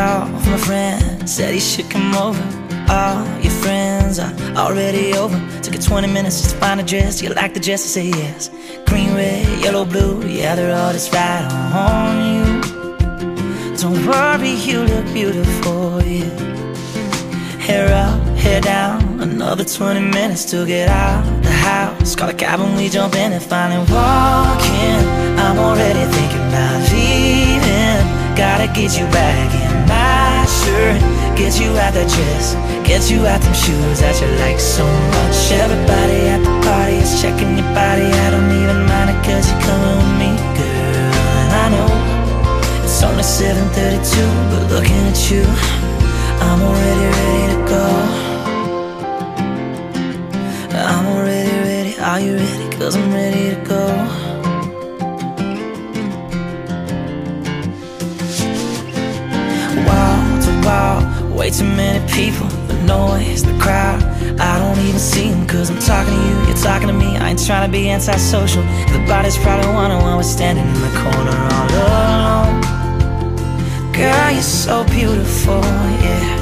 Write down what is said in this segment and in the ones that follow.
call from a friend, said he should come over. All your friends are already over. Took it 20 minutes just to find a dress. You like the dress, I say yes. Green, red, yellow, blue, yeah, they're all just right on you. Don't worry, you look beautiful, yeah. Hair up, hair down, another 20 minutes to get out the house. Call a cab and we jump in and finally walk in. I'm already thinking about leaving. Gotta get you back my get you out that dress, get you out them shoes that you like so much. Everybody at the party is checking your body. I don't even mind it cause you're coming with me, girl. And I know it's only 7:32, but looking at you, I'm already ready to go. I'm already ready. Are you ready? Cause I'm ready to go. Way too many people. The noise, the crowd, I don't even see them. Cause I'm talking to you, you're talking to me. I ain't trying to be antisocial. The body's probably wondering why we're standing in the corner all alone. Girl, you're so beautiful, yeah.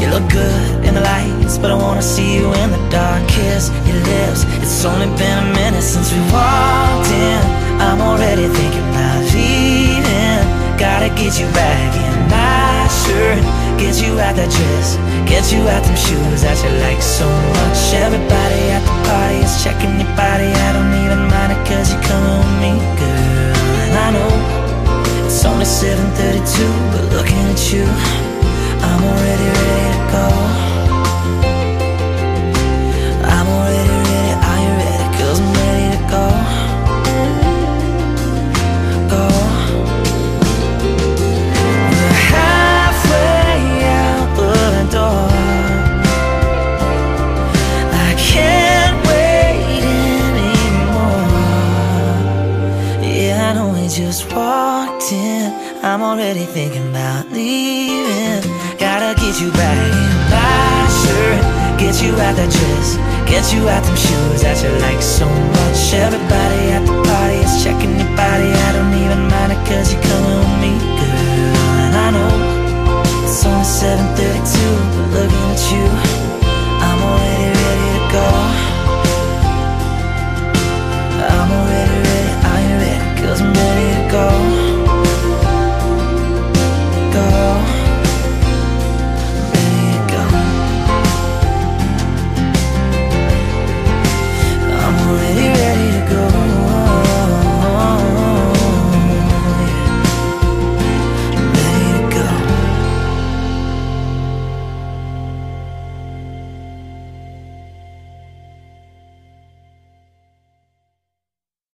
You look good in the lights, but I wanna see you in the dark. Kiss your lips. It's only been a minute since we walked in. I'm already thinking about leaving. Gotta get you back in my shirt. Get you out that dress. Get you out them shoes that you like so much. Everybody at the party is checking your body. I don't even mind it just walked in. I'm already thinking about leaving. Gotta get you back in my shirt. Get you out that dress. Get you out them shoes that you like so much. Everybody at the party is checking your body. I don't even mind it cause you're coming with me, girl. And I know it's only 7.30